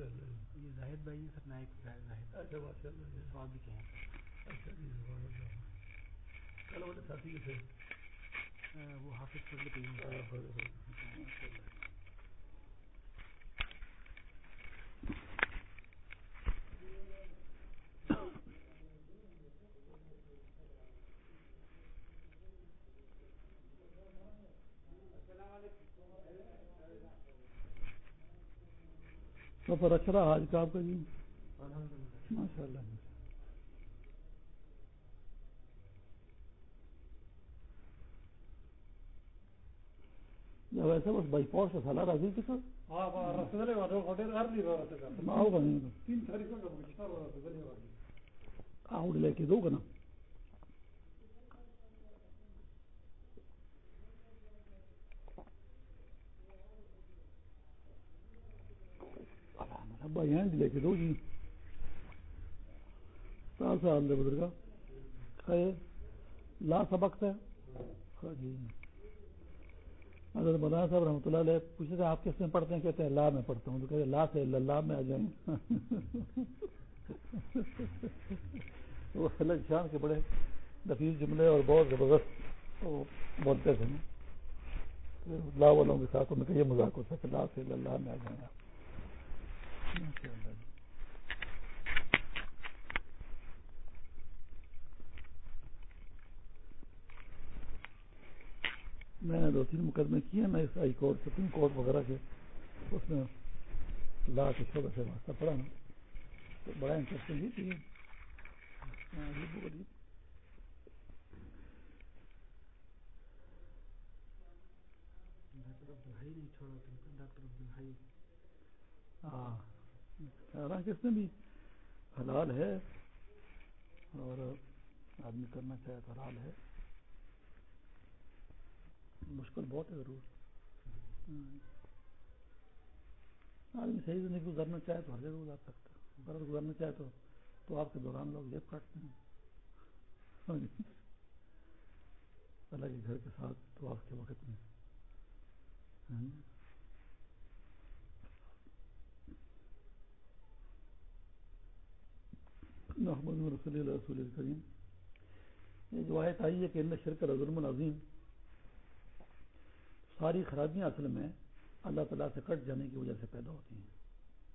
یہ زاہد بھائی سر نائک زاہد اچھا ماشاء اللہ سوال بھی کہیں اچھا جی کل والے ساتھی کے تھے وہ حافظ پڑھ لیتے ہیں سفر اچھا رہا آج کا آپ کا جی۔ ماشاء اللہ ویسے بس بائی پوسٹ سالہ راضی کی سر آؤٹ لے کے دو گا نا بھائی ہیں لے کے دو جی سال سال دے بزرگ لا سبق ہے ہاں جی۔ اگر مولانا صاحب رحمۃ اللہ علیہ پوچھتے تھے، آپ کس میں پڑھتے ہیں؟ کہتے ہیں، لا میں پڑھتا ہوں۔ تو کہتے لا سے اللہ میں آ جائیں۔ وہ الگ شان کے بڑے نفیس جملے اور بہت زبردست بولتے تھے۔ لا والوں کے ساتھ ان کا یہ مذاق ہوتا ہے کہ لا سے اللہ میں آ جائیں۔ آپ میں نے دو تین مقدمے کیے نا اس ہائی کورٹ سپریم کورٹ وغیرہ کے اس میں لا کے چھوٹا سے واسطہ پڑا نا تو بڑا انٹرسٹنگ ہی۔ تھی ہاں۔ کس میں بھی حلال ہے اور آدمی کرنا چاہے تو حلال ہے۔ مشکل بہت ہے ضرور۔ ہاں۔ آدمی صحیح زندگی گزارنا چاہے تو ہر جگہ گزار سکتا ہے۔ غلط گزارنا چاہے تو تو آپ کے دوران لوگ جیب کاٹتے ہیں۔ ہاں جی۔ اللہ کے گھر کے ساتھ تو آپ کے وقت میں ہاں جی۔ محمد رسول اللہ رسول کریم یہ جو آیت آئی ہے کہ ان شرک ظلم العظیم، ساری خرابیاں اصل میں اللہ تعالیٰ سے کٹ جانے کی وجہ سے پیدا ہوتی ہیں۔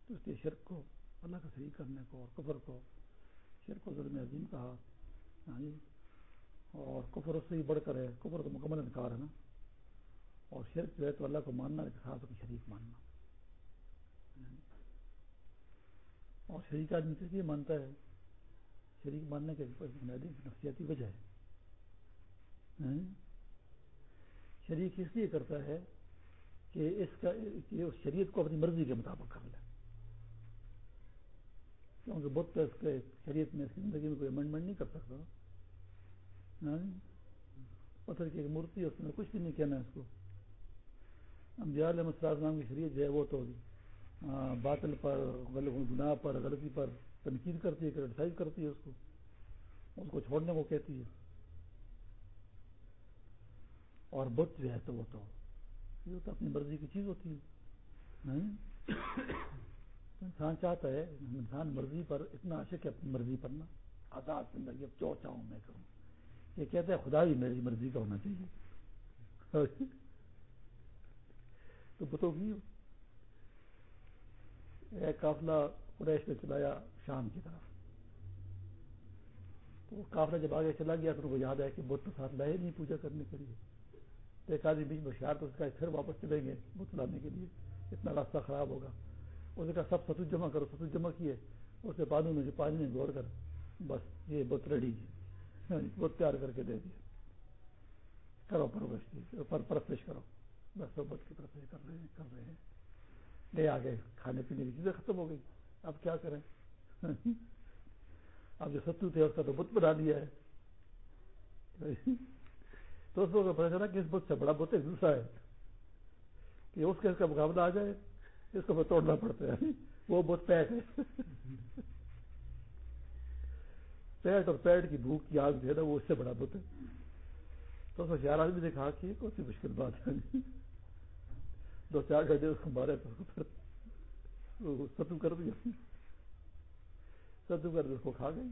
تو اس لیے شرک کو اللہ کا صحیح کرنے کو اور کفر کو، شرک و ظلم عظیم کہا۔ ہاں جی اور کفر اس سے ہی بڑھ کر ہے، کفر تو مکمل انکار ہے نا۔ اور شرک جو ہے تو اللہ کو ماننا ایک خاص کو شریک ماننا۔ یعنی اور شریک آدمی کس لیے مانتا ہے؟ شریک ماننے کے بنیادی نفسیاتی وجہ ہے۔ ہاں؟ شریک اس لیے کرتا ہے کہ اس کا، کہ اس شریعت کو اپنی مرضی کے مطابق کر لے۔ کیونکہ بت اس کے شریعت میں زندگی میں کوئی امنڈمنٹ نہیں کر سکتا۔ ہاں؟ پتھر کی ایک مورتی اس میں کچھ بھی نہیں کہنا ہے اس کو۔ امجال احمد نام کی شریعت جو ہے وہ تو ہاں، باطل پر گناہ پر، غلطی پر تنقید کرتی ہے کرٹیسائز کرتی ہے اس کو اس کو چھوڑنے کو کہتی ہے۔ اور بت جو ہے تو وہ تو، یہ تو اپنی مرضی کی چیز ہوتی ہے۔ انسان چاہتا ہے، انسان مرضی پر اتنا عاشق ہے، اپنی مرضی پر نا۔ آزاد زندگی، اب جو چاہوں میں کروں۔ یہ کہتے ہیں خدا بھی میری مرضی کا ہونا چاہیے۔ تو بتو کی ایک قافلہ قریش میں چلایا شام کی طرف۔ تو وہ جب آگے چلا گیا تو ان کو یاد آیا کہ بت تو ساتھ لائے نہیں پوجا کرنے کے لیے۔ تو ایک آدمی بیچ میں ہوشیار تو اس کا پھر واپس چلیں گے بت لانے کے لیے۔ اتنا راستہ خراب ہوگا۔ اس نے کہا، سب ستوج جمع کرو ستوج جمع کیے۔ اس نے پانی میں جو پانی میں گوڑ کر بس یہ بت ریڈی یعنی بت تیار کر کے دے دیا۔ کرو پرورش پر پرستش کرو۔ بس وہ بت کی طرف کر رہے ہیں، کر رہے ہیں۔ لے آ کھانے پینے کی چیزیں ختم ہو گئی۔ اب کیا کریں؟ اب جو ستو تھے اس کا تو بت بنا دیا ہے۔ تو اس کو پتا چلا کہ اس بت سے بڑا بت ایک دوسرا ہے۔ کہ اس کے اس کا مقابلہ آ جائے، اس کو توڑنا پڑتا ہے۔ وہ بت پیٹ ہے۔ پیٹ اور پیٹ کی بھوک کی آگ جو ہے نا، وہ اس سے بڑا بت ہے۔ تو اس میں چار آدمی نے کہا کہ کون سی مشکل بات ہے؟ دو چار گھنٹے اس کو مارے تو ستو کر دیا۔ ستو کر اس کو کھا گئی۔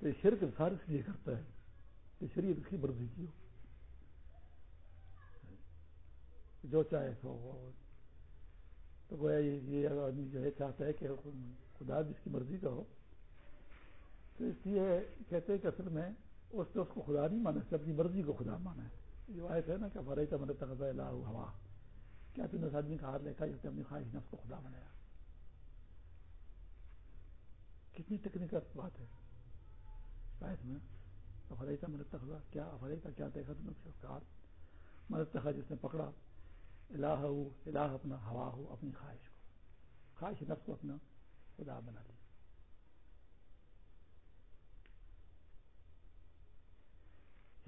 تو شرک انسان اس لیے کرتا ہے کہ شریعت اس کی مرضی کی ہو۔ جو چاہے سو۔ ہو تو گویا یہ آدمی جو ہے چاہتا ہے کہ خدا بھی اس کی مرضی کا ہو۔ تو اس لیے کہتے ہیں کہ اصل میں اس نے اس کو خدا نہیں مانا اپنی مرضی کو خدا مانا ہے۔ جو آئے تھے نا کہ فرح کا تقضا لا ہوا کیا تم نے اس آدمی کا ہاتھ لکھا جس نے اپنی خواہش نفس کو خدا بنایا۔ کتنی ٹیکنیکل بات ہے۔ شاید میں افرائی کا مدد تخذا کیا افرائی کا کیا دیکھا تم نے ہاتھ مدد تخا جس نے پکڑا۔ الہ ہو الہ اپنا ہوا ہو، اپنی خواہش کو۔ خواہش نفس کو اپنا خدا بنا لیا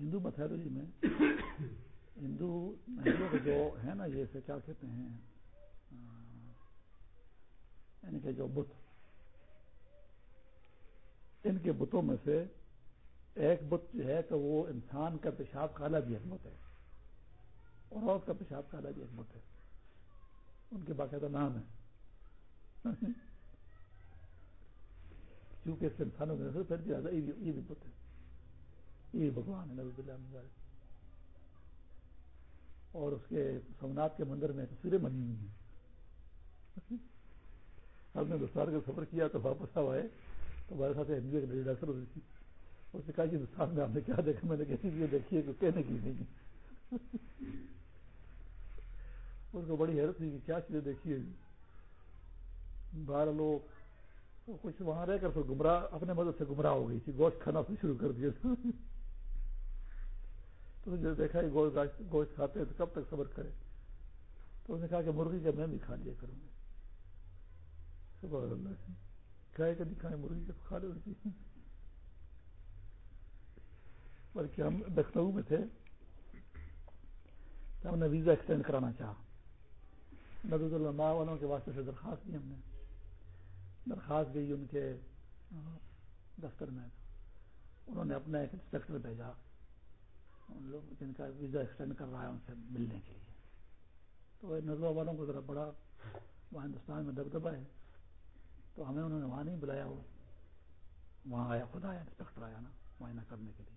ہندو میتھولوجی میں ہندو ہندو کے جو ہے نا، یہ کیا کہتے ہیں یعنی کہ جو بت، ان کے بتوں میں سے ایک بت جو ہے کہ وہ انسان کا پیشاب کالا بھی ایک بت ہے، اور عورت کا پیشاب کالا بھی ایک بت ہے۔ ان کے باقاعدہ نام ہے کیونکہ اس انسانوں کے نظر پھر یہ بھی بت ہے۔ یہ بھگوان ہے نبی اور اس کے سومنات کے مندر میں تصویریں بنی ہوئی ہیں۔ ہم نے ہندوستان کا سفر کیا تو واپس آ آئے۔ تو ہمارے ساتھ ایم ہندو ایک ڈاکٹر ہوئی تھی اس نے کہا کہ ہندوستان میں ہم نے کیا دیکھا؟ میں نے کہی یہ دیکھی ہے کہ کہنے کی نہیں اس کو بڑی حیرت ہوئی کہ کیا چیزیں دیکھی ہے باہر لوگ، کچھ وہاں رہ کر تو گمراہ، اپنے مدد سے گمراہ ہو گئی تھی۔ گوشت کھانا شروع کر دیا۔ تو جو دیکھا گوشت گوشت کھاتے ہیں تو کب تک صبر کرے؟ تو اس نے کہا کہ مرغی کا میں بھی کھا لیا کروں گا۔ سبحان اللہ۔ کھائے کہ نہیں کھائے، مرغی کا تو کھا لے بلکہ ہم لکھنؤ میں تھے۔ تو ہم نے ویزا ایکسٹینڈ کرانا چاہا۔ ندرت اللہ والوں کے واسطے سے درخواست دی ہم نے۔ درخواست گئی ان کے دفتر میں۔ انہوں نے اپنا ایک انسپیکٹر بھیجا۔ ان لوگ جن کا ویزا ایکسٹینڈ کر رہا ہے ان سے ملنے کے لیے۔ تو نظر والوں کو ذرا بڑا وہاں ہندوستان میں دبدبا ہے۔ تو ہمیں انہوں نے وہاں نہیں بلایا، وہ وہاں آیا، خود آیا، انسپیکٹر آیا نا معائنہ کرنے کے لیے۔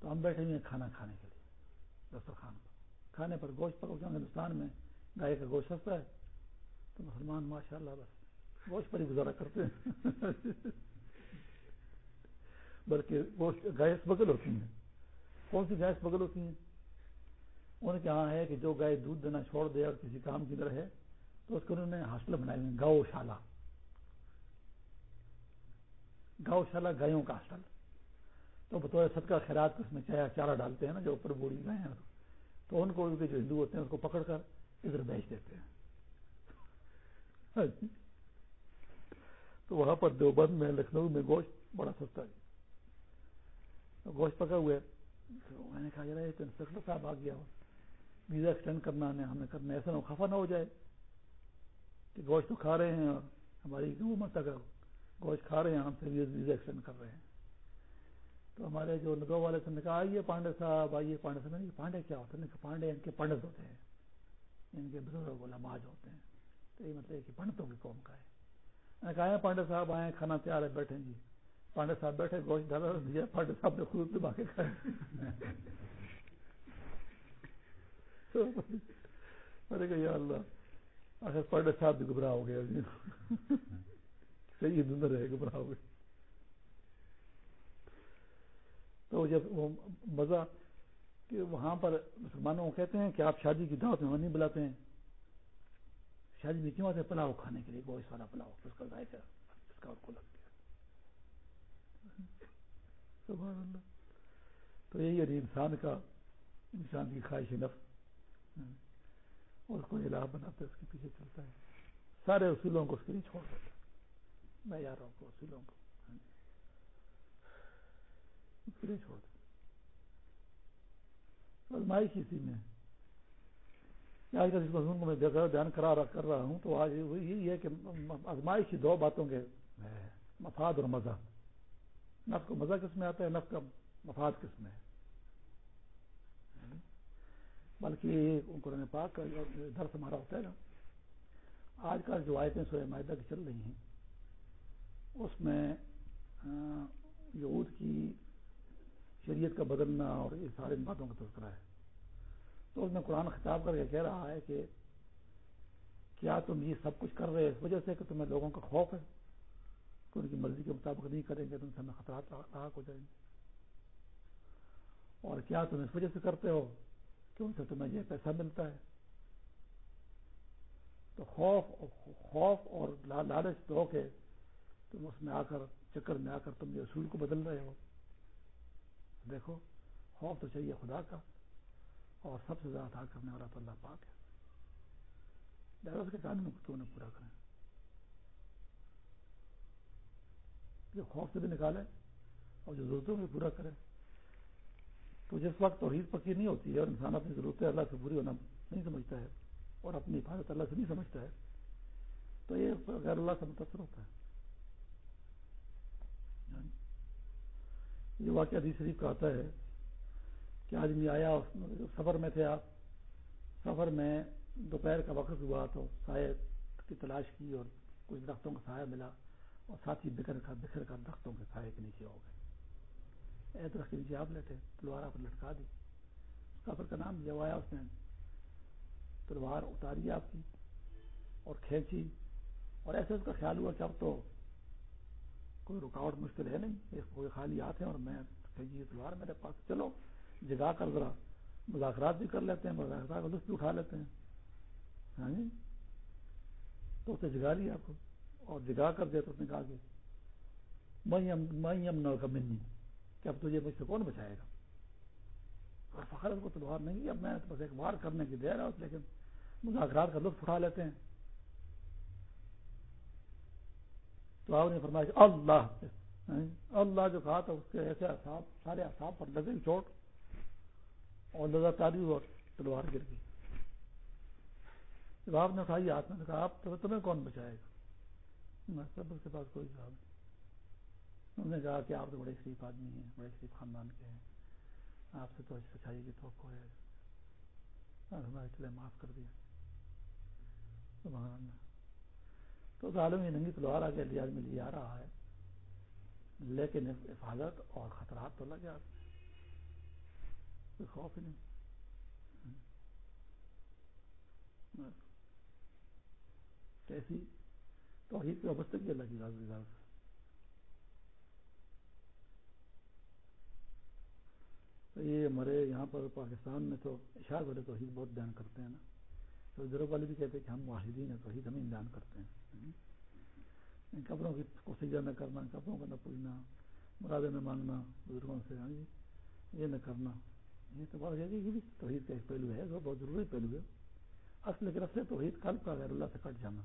تو ہم بیٹھے ہوئے کھانا کھانے کے لیے، دسترخوان پر۔ کھانے پر گوشت پر ہندوستان میں گائے کا گوشت سستا ہے، تو مسلمان ماشاء اللہ بس گوشت پر ہی گزارا کرتے ہیں۔ بلکہ گوشت گیس بغل ہوتی ہیں۔ کون سی گیس بغل ہوتی ہیں؟ ان کے یہاں ہے کہ جو گائے دودھ دینا چھوڑ دے اور کسی کام کی طرح ہے، تو اس کو انہوں نے ہاسٹل بنائے ہوئے گاؤ شالا گاؤ شالا گایوں کا ہاسٹل۔ تو بطور صدقہ خیرات اس میں چایا، چارہ ڈالتے ہیں نا، جو اوپر بوڑھی گائے ہیں۔ تو ان کو جو ہندو ہوتے ہیں، اس کو پکڑ کر ادھر بیچ دیتے ہیں۔ تو وہاں پر دیوبند میں، لکھنؤ میں گوشت بڑا سستا ہے۔ گوشت پکا ہوئے تو میں نے کہا، یار تو انسپیکٹر صاحب آ گیا۔ ویزا ایکسٹینڈ کرنا ہے ہمیں کرنا، ایسا نہ خفا نہ ہو جائے۔ کہ گوشت تو کھا رہے ہیں اور ہماری حکومت اگر گوشت کھا رہے ہیں، ہم سے ویزا ایکسٹینڈ کر رہے ہیں۔ تو ہمارے جو ندو والے سے نے کہا آئیے پانڈے صاحب، آئیے پانڈے صاحب۔ نہیں، پانڈے کیا ہوتے ہیں؟ پانڈے ان کے پنڈت ہوتے ہیں۔ ان کے بزرگ لماج ہوتے ہیں۔ تو یہ مطلب کہ پنڈتوں کی قوم کا ہے۔ میں نے کہا پانڈے صاحب آئے کھانا تیار ہے بیٹھے جی۔ پانڈے صاحب بیٹھے، گوشت ڈالا، دیا پانڈے صاحب نے خود دبا کے کھائے میں نے کہا، یا اللہ، آخر پانڈے صاحب بھی گھبراہ ہو گیا جی صحیح دن رہے گھبراہ ہو گئے۔ تو جب وہ مزہ کہ وہاں پر مسلمانوں کو کہتے ہیں کہ آپ شادی کی دعوت میں نہیں بلاتے ہیں۔ شادی میں کیوں آتے ہیں؟ پلاؤ کھانے کے لیے، گوشت والا پلاؤ، اس کا ذائقہ، اس کا کو لگ گیا سبحان اللہ۔ تو یہی ہے انسان کا، انسان کی خواہش نفس۔ اور اس کو الہ بناتا ہے، اس کے پیچھے چلتا ہے۔ سارے اصولوں کو اس کے لیے چھوڑ دیتا ہے۔ معیاروں کو اصولوں کو۔ اس کے لیے چھوڑ دیتا آزمائش اسی میں آج کل اس مضمون کو میں دھیان کرا رہا کر رہا ہوں، تو آج یہی ہے کہ آزمائش دو باتوں کے مفاد اور مزہ۔ نف کو مزہ کس میں آتا ہے؟ نف کا مفاد کس میں ہے؟ بلکہ قرآن پاک کا درس ہمارا ہوتا ہے نا، آج کل جو آیتیں سورہ معاہدہ کی چل رہی ہیں، اس میں یہود کی شریعت کا بدلنا اور یہ سارے باتوں کا تذکرہ ہے۔ تو اس میں قرآن خطاب کر کے کہہ رہا ہے کہ کیا تم یہ سب کچھ کر رہے اس وجہ سے کہ تمہیں لوگوں کا خوف ہے۔ کہ ان کی مرضی کے مطابق نہیں کریں گے تو ان سے ہمیں خطرات لاحق ہو جائیں گے۔ اور کیا تم اس وجہ سے کرتے ہو کہ ان سے تمہیں یہ پیسہ ملتا ہے؟ تو خوف خوف اور لالچ دو کے تم اس میں آ کر، چکر میں آ کر تم یہ اصول کو بدل رہے ہو۔ دیکھو، خوف تو چاہیے خدا کا، اور سب سے زیادہ کرنے والا تو اللہ پاک ہے۔ اس کے قانون کو تو پورا کریں؟ جو خوف سے بھی نکالے اور جو ضرورتوں کو پورا کرے۔ تو جس وقت توحید پکی نہیں ہوتی ہے اور انسان اپنی ضرورتیں اللہ سے پوری ہونا نہیں سمجھتا ہے اور اپنی حفاظت اللہ سے نہیں سمجھتا ہے، تو یہ غیر اللہ سے متاثر ہوتا ہے۔ یعنی یہ واقعہ حدیث شریف کا آتا ہے کہ آدمی آیا سفر میں تھے آپ۔ سفر میں دوپہر کا وقت ہوا تو سائے کی تلاش کی اور کچھ درختوں کا سایہ ملا۔ اور ساتھ ہی بکھر کر بکھر کر درختوں کے سائے کے نیچے ہو گئے۔ اے درخت کے نیچے آپ لیٹے، تلوار پر لٹکا دی۔ سفر کا نام جب آیا اس نے تلوار اتاری آپ کی اور کھینچی۔ اور ایسے اس کا خیال ہوا کہ اب تو کوئی رکاوٹ مشکل ہے نہیں کوئی خالی ہاتھ ہے اور میں تلوار میرے پاس چلو، جگا کر ذرا مذاکرات بھی کر لیتے ہیں، مذاکرات کا لطف بھی اٹھا لیتے ہیں۔ ہاں جی؟ تو اسے جگا لیا آپ کو۔ اور جگا کر دیا تو اس نے کہا کہ میں کا منی، کہ اب تجھے مجھ سے کون بچائے گا؟ اور فخر کو تلوار نہیں، اب میں بس ایک بار کرنے کی دے رہا ہوں لیکن مذاکرات کا لطف اٹھا لیتے ہیں۔ تو آپ نے فرمایا اللہ یعنی اللہ جو کہا تھا، اس کے ایسے اصاب سارے اصاب پر لگے چوٹ، اور لگاتاری اور تلوار گر گئی۔ جب آپ نے اٹھائی ہاتھ میں کہا آپ تمہیں کون بچائے گا؟ سب اس کے پاس کوئی جواب نہیں۔ انہوں نے کہا کہ آپ تو بڑے شریف آدمی ہیں، بڑے شریف خاندان کے ہیں۔ آپ سے تو سچائی کی توقع ہے۔ ہمارے چلے معاف کر دیا۔ تو ظالم یہ ننگی تلوار آگے لیا آدمی لے آ رہا ہے۔ لیکن حفاظت اور خطرات تو لگے۔ آپ کوئی خوف ہی نہیں۔ کیسی توحید کی وابستگی اللہ کی راز تو یہ ہمارے یہاں پر پاکستان میں تو اشار والے توحید بہت بیان کرتے ہیں نا۔ تو ادھر والے بھی کہتے ہیں کہ ہم واحدین ہیں، توحید ہمیں بیان کرتے ہیں۔ کپڑوں کی کو سجا نہ کرنا کپڑوں کا نہ پوجنا مرادے میں مانگنا، بزرگوں سے ہاں جی یہ نہ کرنا۔ یہ تو بات ہے کہ توحید کا ایک پہلو ہے بہت ضروری پہلو ہے۔ اصل کے رفتے توحید قلب کا غیر اللہ سے کٹ جانا۔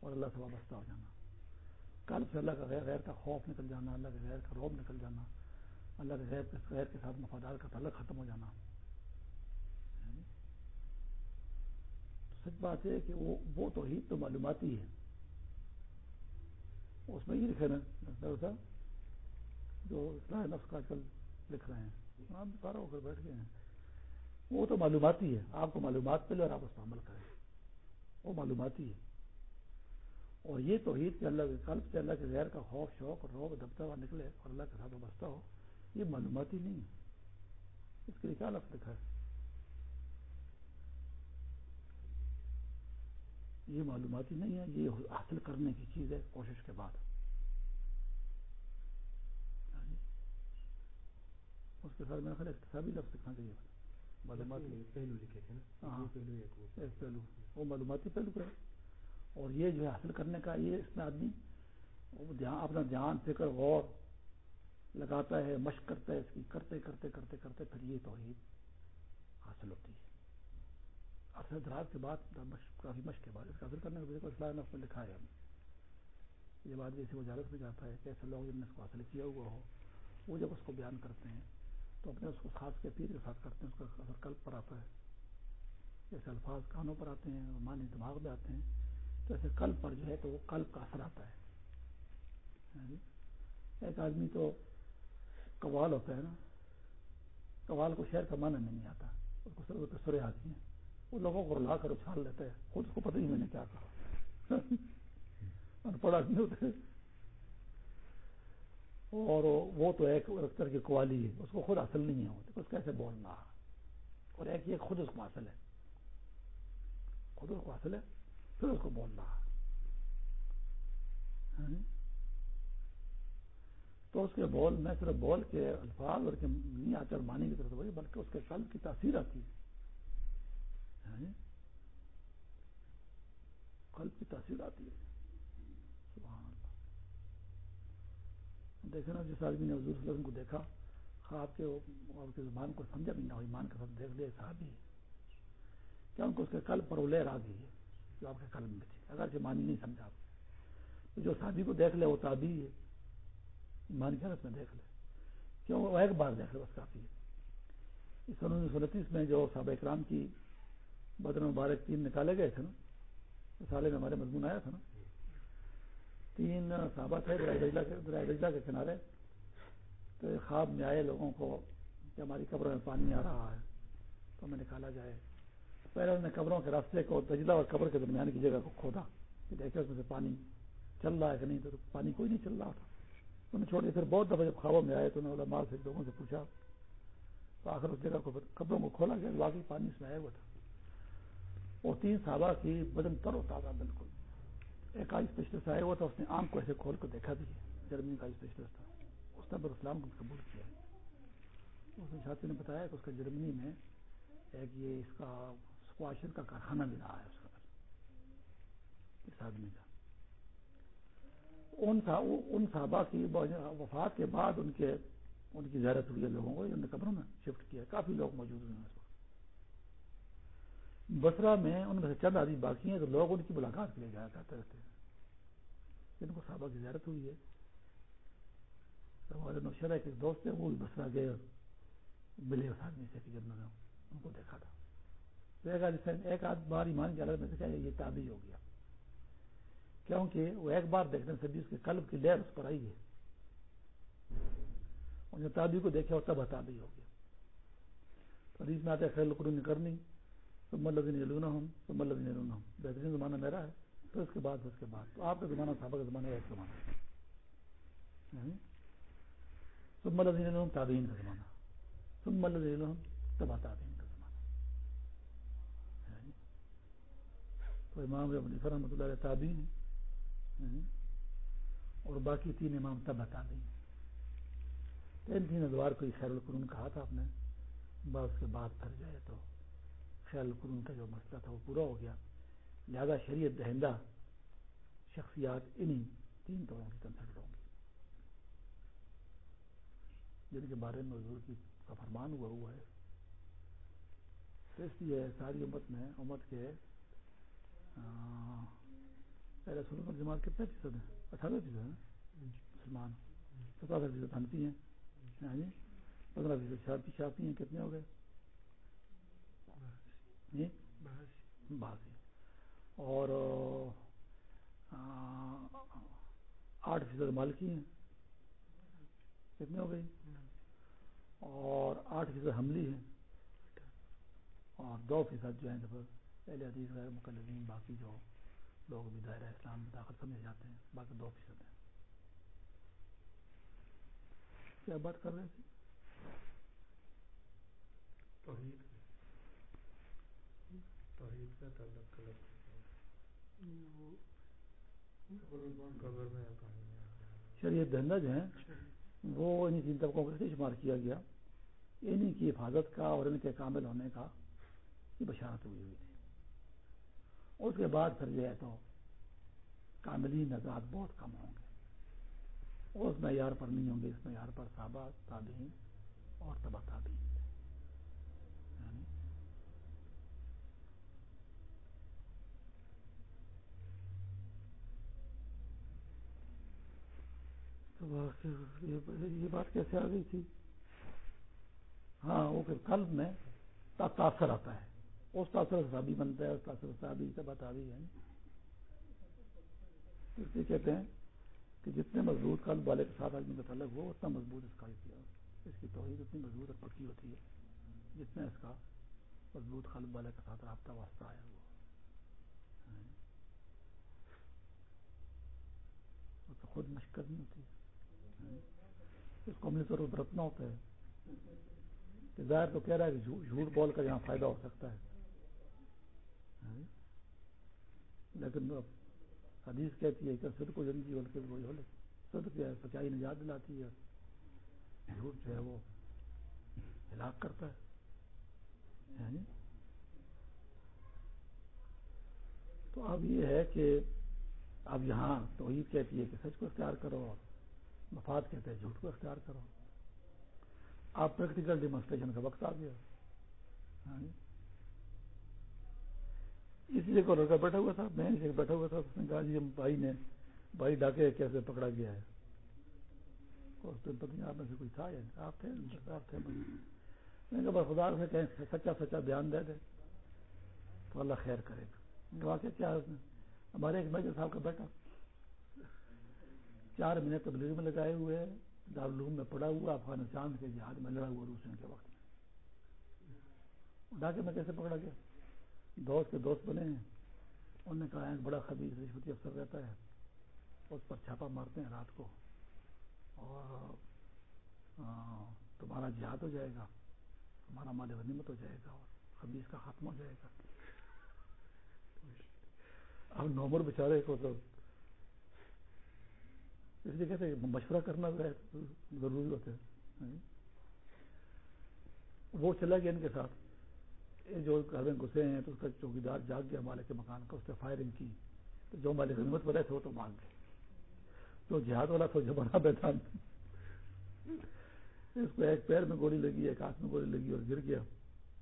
اور اللہ سے وابستہ ہو جانا۔ قلب سے اللہ کا غیر غیر کا خوف نکل جانا، اللہ کے غیر کا روب نکل جانا، اللہ کے غیر غیر کے ساتھ مفادار کا تعلق ختم ہو جانا۔ سچ بات ہے کہ وہ وہ توحید تو معلوماتی ہے۔ اس میں یہ لکھے نا جو اصلاح نفس کا آج کل لکھ رہے ہیں۔ آپ سارا ہو کر بیٹھ گئے ہیں۔ وہ تو معلوماتی ہے۔ آپ کو معلومات پہلے اور آپ اس پر عمل کریں۔ وہ معلوماتی ہے۔ اور یہ توحید کہ اللہ کے قلب سے اللہ کے غیر کا خوف شوق اور روب دبتا ہوا نکلے اور اللہ کے ساتھ وابستہ ہو یہ معلوماتی نہیں ہے۔ اس کے لیے کیا لفظ لکھا ہے؟ یہ معلوماتی نہیں ہے یہ حاصل کرنے کی چیز ہے کوشش کے بعد۔ اس کے ساتھ میرا خیال اقتصادی لفظ لکھنا چاہیے۔ معلوماتی پہلو لکھے تھے ہاں۔ پہلو وہ۔ معلوماتی پہلو ہے۔ اور یہ جو ہے حاصل کرنے کا یہ اس میں آدمی اپنا دھیان، فکر، غور لگاتا ہے، مشق کرتا ہے، اس کی کرتے کرتے کرتے کرتے پھر یہ توحید حاصل ہوتی ہے۔ اکثر دراز کے بعد کافی مشق کے بعد اس کا حاصل کرنے کا اسلام نے اس میں لکھا ہے۔ ہم یہ بات جیسے وجالت میں جاتا ہے کہ ایسے لوگ جن نے اس کو حاصل کیا ہوا ہو، وہ جب اس کو بیان کرتے ہیں تو اپنے اس کو خاص کے پیر کے ساتھ کرتے ہیں، اس کا اثر قلب پر آتا ہے۔ جیسے الفاظ کانوں پر آتے ہیں، معنی دماغ میں آتے ہیں تو ایسے قلب پر جو ہے تو وہ قلب کا اثر آتا ہے۔ ہاں جی۔ ایک آدمی تو قوال ہوتا ہے نا۔ قوال کو شہر کا معنی نہیں آتا۔ اس کو سرے آتی ہیں۔ وہ لوگوں کو رلا کر اچھال لیتے ہیں خود کو پتہ ہی میں نے کیا کہا۔ ان پڑھ آدمی ہوتے اور وہ تو ایک طرح کی قوالی ہے۔ اس کو خود حاصل نہیں ہے اس کیسے بولنا۔ اور ایک یہ خود اس کو حاصل ہے۔ خود اس کو حاصل ہے۔ پھر اس کو بولنا ہاں؟ تو اس کے بول میں صرف بول کے الفاظ اور نہیں آتے اور مانی کی طرف وہی بلکہ اس کے قلب کی تاثیر آتی ہے قلب کی تاثیر آتی ہے سبحان اللہ دیکھے نا جس آدمی نے حضور صلی اللہ علیہ وسلم کو دیکھا خواب کے اور کی زبان کو سمجھا بھی نہ ہو ایمان کے ساتھ دیکھ لیا صحابی کیا ان کو اس کے قلب پر لہر آ گئی ہے جو آپ کے قلب میں تھی اگر مانی نہیں سمجھا آپ تو جو صحابی کو دیکھ لے، وہ تابی ہے۔ ایمان کے حالت میں دیکھ لے۔ کیوں؟ وہ ایک بار دیکھ لے، بس کافی ہے۔ اس سن انیس سو انتیس میں جو صحابہ اکرام کی بدر مبارک تین نکالے گئے تھے نا سالے میں ہمارے مضمون آیا تھا نا۔ تین صحابہ تھے درائے رجلا کے کنارے۔ تو خواب میں آئے لوگوں کو کہ ہماری قبروں میں پانی آ رہا ہے، تو ہمیں نکالا جائے۔ پہلے انہوں نے قبروں کے راستے کو تجلا اور قبر کے درمیان کی جگہ کو کھودا کہ دیکھے اس میں سے پانی چل رہا ہے کہ نہیں تو پانی کوئی نہیں چل رہا تھا انہوں نے چھوڑ چھوڑی پھر بہت دفعہ جب خوابوں میں آئے تو انہوں نے علماء سے لوگوں سے پوچھا تو آخر اس جگہ کو قبروں کو کھولا گیا واقعی پانی اس میں آیا ہوا تھا وہ تین صحابہ کی بدن تر و تازہ بالکل ایک آئی اسپیشلسٹ آیا ہوا تھا اس نے آنکھ کو ایسے کھول کر دیکھا بھی جرمنی کا اسپیشلسٹ تھا اس نے بر اسلام کو قبول کیا اس نے ساتھی نے بتایا کہ اس کا جرمنی میں ایک یہ اس کا سکواشر کا کارخانہ بھی رہا ہے اس کا اس آدمی کا۔ ان ان صحابہ کی وفات کے بعد ان کے ان کی زیارت ہوئی ہے لوگوں کو انہوں نے قبروں میں شفٹ کیا کافی لوگ موجود ہوئے ہیں اس وقت۔ بسرا میں ان میں سے چند آدمی باقی ہیں تو لوگ ان کی ملاقات کے لیے جایا کرتے رہتے ہیں۔ جن کو صحابہ کی زیارت ہوئی ہے۔ ہمارے نوشرہ کے دوست ہیں، وہ بھی بسرا گئے ملے اس آدمی سے کہ جب میں ان کو دیکھا تھا۔ ایک آدھ بار ایمان کی حالت میں دیکھا یہ تابی ہو گیا۔ کیونکہ وہ ایک بار دیکھنے سے بھی اس کے قلب کی لہر اس پر آئی ہے۔ اور جب تابی کو دیکھا اور تب تابی ہو گیا۔ حدیث میں آتے خیر قرون کرنی تو ملب لونا ہوں تو ملب لونا ہوں بہترین زمانہ میرا ہے، تو اس کے بعد، اس کے بعد۔ تو آپ کا زمانہ صحابہ کا زمانہ ایک زمانہ تو ملب لوم تابعین کا زمانہ۔ تم ملب لوم تبا تابعین کا زمانہ تو امام ابن رحمۃ اللہ علیہ تابعین ہاں، اور باقی تین امام تبا تابعین تین تین ادوار کو خیر القرون کہا تھا آپ نے۔ بس کے بعد پھر جائے تو خیال قرون کا جو مسئلہ تھا وہ پورا ہو گیا۔ لہذا شریعت دہندہ شخصیات انہیں تین طوروں کی کنسلٹ ہوں گی۔ جن کے بارے میں حضور کی کا فرمان ہوا ہوا ہے۔ تو اس لیے ساری امت میں، امت کے جماعت کتنے فیصد ہیں اٹھارہ فیصد ہیں مسلمان سترہ فیصد ہنفی ہیں ہاں جی پندرہ فیصد شاپی شاپی ہیں کتنے ہو گئے؟ جی؟ باسی اور آٹھ فیصد مالکی ہیں کتنے ہو گئی اور آٹھ فیصد حملی ہیں اور دو فیصد جو ہیں پہلے حدیث غیر مقلدین باقی جو لوگ بھی دائرہ اسلام میں داخل سمجھ جاتے ہیں باقی دو فیصد ہیں۔ کیا بات کر رہے تھے شریعت دہندہ جو ہیں وہ انہیں تین طبقوں کو شمار کیا گیا۔ انہیں کی حفاظت کا اور ان کے کامل ہونے کا یہ بشارت ہوئی ہوئی تھی۔ اس کے بعد پھر جو ہے تو کاملی نژاد بہت کم ہوں گے۔ اس معیار پر نہیں ہوں گے، اس معیار پر صحابہ، تابعین اور تبا تابعین۔ یعنی یہ بات کیسے آ گئی تھی؟ ہاں وہ پھر قلب میں تاثر آتا ہے۔ اس تاثر صحابی بنتا ہے، اس تاثر صحابی سے بتا ہے۔ اس لیے کہتے ہیں کہ جتنے مضبوط قلب والے کے ساتھ آدمی کا تعلق ہو، اتنا مضبوط اس کا اس کی توحید اتنی مضبوط اور پکی ہوتی ہے جتنا اس کا مضبوط قلب والے کے ساتھ رابطہ واسطہ آیا وہ خود مشق کرنی ہوتی۔ اس کو عملی طور برتنا ہوتا ہے۔ کہ ظاہر تو کہہ رہا ہے کہ جھوٹ بول کر یہاں فائدہ ہو سکتا ہے۔ ہاں؟ لیکن حدیث کہتی ہے کہ صدق کو جنگی بول کے وہی ہو لے صدق ہے سچائی نجات دلاتی ہے۔ جھوٹ جو ہے وہ ہلاک کرتا ہے۔ ہاں جی؟ تو اب یہ ہے کہ اب یہاں توحید کہتی ہے کہ سچ کو اختیار کرو اور مفاد کہتے ہیں جھوٹ کو اختیار کرو۔ آپ پریکٹیکل ڈیمانسٹریشن کا وقت آ گیا۔ ہاں جی؟ اسی جگہ لڑکا بیٹھا ہوا تھا میں جگہ بیٹھا ہوا تھا، اس نے کہا جی ہم بھائی نے، بھائی ڈاکے کیسے پکڑا گیا ہے۔ اس دن پتنی آپ میں سے کوئی تھا یا آپ تھے آپ تھے۔ میں نے کہا خدا سے کہیں سچا سچا بیان دے دے تو اللہ خیر کرے گا۔ واقع کیا اس نے ہمارے ایک میجر صاحب کا بیٹا چار مہینے تبلیغ میں لگائے ہوئے دارالعلوم میں پڑا ہوا، افغانستان کے جہاد میں لڑا ہوا روسن کے وقت میں۔ ڈاکے میں کیسے پکڑا گیا؟ دوست کے دوست بنے ہیں۔ انہوں نے کہا، ایک بڑا خبیص رشوتی افسر رہتا ہے۔ اس پر چھاپا مارتے ہیں رات کو۔ اور تمہارا جہاد ہو جائے گا۔ تمہارا مال غنیمت ہو جائے گا اور خبیص کا ختم ہو جائے گا۔ اب نومر بیچارے کو تو اس لیے کہتے ہیں مشورہ کرنا ضروری ہوتا ہے۔ ہاں جی۔ وہ چلا گیا ان کے ساتھ۔ جو گھر میں گھسے ہیں تو اس کا چوکیدار جاگ گیا مالک کے مکان کا، اس نے فائرنگ کی۔ تو جو مالک ہمت والے تھے وہ تو مانگ گئے۔ جو جہاد والا تھا، جو بڑا بیٹھا۔ اس کو ایک پیر میں گولی لگی، ایک ہاتھ میں گولی لگی اور گر گیا۔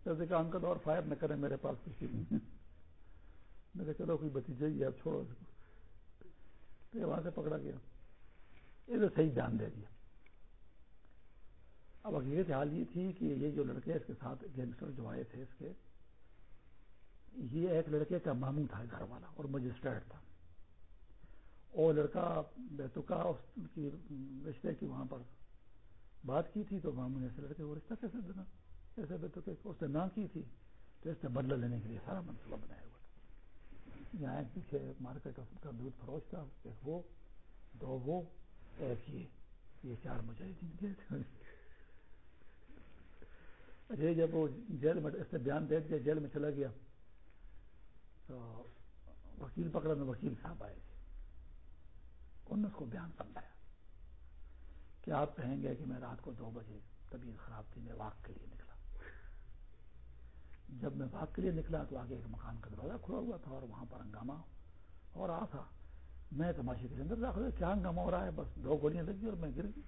جیسے کہ انکل، اور فائر نہ کریں، میرے پاس کسی نہیں میں نے چلو، کوئی بتیجے ہی اب چھوڑو تو وہاں سے پکڑا گیا۔ یہ تو صحیح بیان دے دیا۔ اب حقیقت حال یہ تھی کہ یہ جو لڑکے اس کے ساتھ گینگسٹر جو آئے تھے اس کے، یہ ایک لڑکے کا ماموں تھا گھر والا اور مجسٹریٹ تھا۔ اور لڑکا بیتکا اس کی رشتے کی وہاں پر بات کی تھی تو ماموں نے ایسے لڑکے کو رشتہ کیسے دینا؟ ایسے بیتکے اس نے نہ کی تھی تو اس نے بدلہ لینے کے لیے سارا منصوبہ بنایا ہوا تھا۔ یہاں ایک پیچھے مارکیٹ کا دودھ فروش تھا، ایک وہ، دو وہ، ایک یہ یہ چار مجاہدین گئے تھے۔ اچھا جب وہ جیل میں اس نے بیان دے دیا، جیل میں چلا گیا، تو وکیل پکڑا میں وکیل صاحب آئے تھے۔ انہوں نے اس کو بیان سمجھایا کہ آپ کہیں گے کہ میں رات کو دو بجے طبیعت خراب تھی، میں واک کے لیے نکلا۔ جب میں واک کے لیے نکلا تو آگے ایک مکان کا دروازہ کھلا ہوا تھا اور وہاں پر ہنگامہ اور آ تھا۔ میں تماشے کے اندر داخل کیا ہنگامہ ہو رہا ہے؟ بس دو گولیاں لگی اور میں گر گئی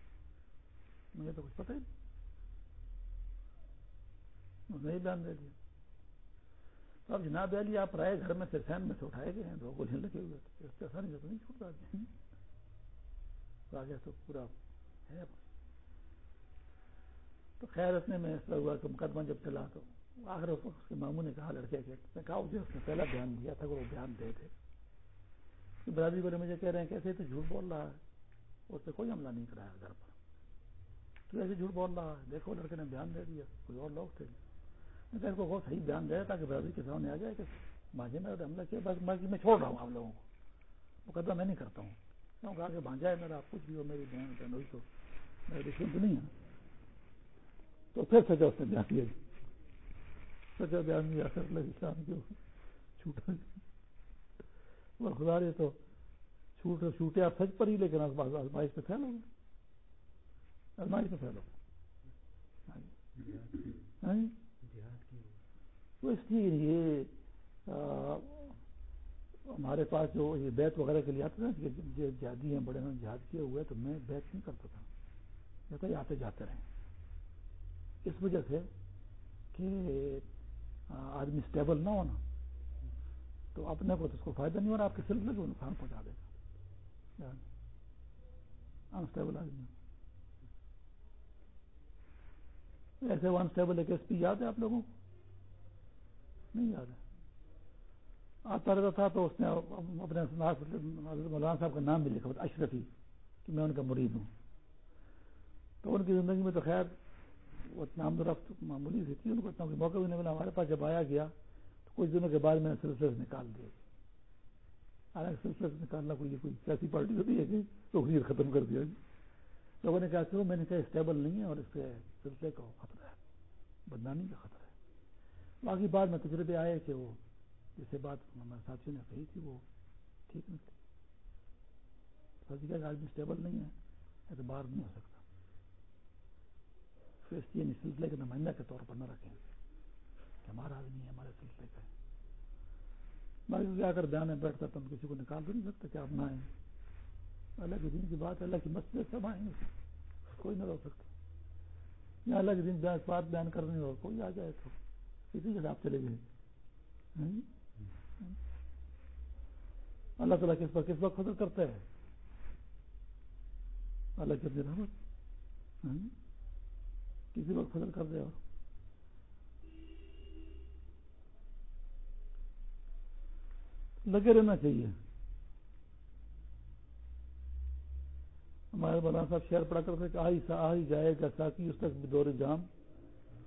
مجھے تو کچھ پتہ ہی نہیں۔ بیان دے دیا۔ تو اب جناب علی، آپ رائے گھر میں سے سین میں سے اٹھائے گئے ہیں دو گولیاں لگے ہوئے اس سے آسانی سے تو نہیں چھوٹ رہا آگے تو پورا ہے۔ تو خیر اتنے میں اس طرح ہوا کہ مقدمہ جب چلا تو آخر اس کے ماموں نے کہا، لڑکے کے، میں کہا مجھے اس نے پہلا بیان دیا تھا، وہ بیان دے تھے برادری والے مجھے کہہ رہے ہیں کیسے تو جھوٹ بول رہا ہے۔ اس سے کوئی حملہ نہیں کرایا گھر پر۔ تو ایسے جھوٹ بول رہا ہے۔ دیکھو، لڑکے نے بیان دے دیا، کوئی اور لوگ تھے۔ میں ان کو بہت صحیح بیان دیا تاکہ برادری کے سامنے آ جائے کہ ماجے میں حملہ کیا، بس باقی میں چھوڑ رہا ہوں آپ لوگوں کو۔ مقدمہ میں نہیں کرتا ہوں۔ کیوں کہا کہ بھانجا ہے میرا، آپ کچھ بھی ہو، میری بہن بہن ہوئی تو میرے دشمن تو نہیں ہے تو پھر سجا اس نے بیان دیا جی۔ سجا بیان دیا کر لگی شام کی چھوٹا اور خدا رہے تو چھوٹ چھوٹے آپ سچ پر ہی، لیکن آزمائش پہ پھیلو۔ گے آزمائش پہ پھیلو۔ ہاں جی۔ ہاں جی۔ تو اس لیے یہ ہمارے پاس جو یہ بیت وغیرہ کے لیے آتے نا، کہ جہادی ہیں، بڑے جہاد کیے ہوئے، تو میں بیت نہیں کرتا تھا۔ کہتا ہے آتے جاتے رہے اس وجہ سے کہ آدمی اسٹیبل نہ ہونا۔ تو اپنے کو تو اس کو فائدہ نہیں ہو رہا، آپ کے سلسلے کو نقصان پہنچا دے گا۔ یعنی، انسٹیبل آدمی ایسے ون اسٹیبل ایک ایس پی یاد ہے آپ لوگوں کو؟ نہیں یاد ہے۔ آتا رہتا تھا تو اس نے اپنے مولانا صاحب کا نام بھی لکھا اشرفی، کہ میں ان کا مرید ہوں۔ تو ان کی زندگی میں تو خیر، وہ نام درخت معمولی سی تھی، ان کو اتنا کوئی موقع بھی نہیں ملا۔ ہمارے پاس جب آیا گیا، تو کچھ دنوں کے بعد میں نے سلسلے سے نکال دیے۔ سلسلے سے نکالنا کوئی کوئی سیاسی پارٹی ہوتی ہے کہ تو ختم کر دیا لوگوں نے کہا کہ میں نے کہا اسٹیبل نہیں ہے اور اس کے سلسلے کا خطرہ ہے۔ بدنامی کا خطرہ باقی بعد میں تجربے آئے کہ وہ جسے بات ہمارے ساتھیوں نے کہی تھی، وہ ٹھیک نہیں تھی۔ کہ آدمی اسٹیبل نہیں ہے، اعتبار نہیں ہو سکتا۔ یعنی سلسلے کے نمائندہ کے طور پر نہ رکھیں کہ ہمارا آدمی ہے، ہمارے سلسلے کا ہے۔ باقی کیا کر بیان میں بیٹھتا تو ہم کسی کو نکال تو نہیں سکتے کہ آپ نہ آئیں۔ اللہ کے دن کی بات اللہ کی مسجد سب آئیں۔ گے کوئی نہ روک سکتا۔ یا اللہ کے دن بات بیان کرنے اور کوئی آ جائے تو۔ کسی جگہ آپ چلے گئے اللہ تعالیٰ کس پر کس وقت فضل کرتا ہے؟ اللہ کے رحمت ہاں جی؟ کسی وقت فضل کر دے اور۔ لگے رہنا چاہیے۔ ہمارے مولانا صاحب شہر پڑا کرتے کہ آئی سا آئی جائے گا ساکی اس تک دور جام۔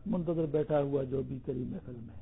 منتظر بیٹھا ہوا جو بھی کری محفل میں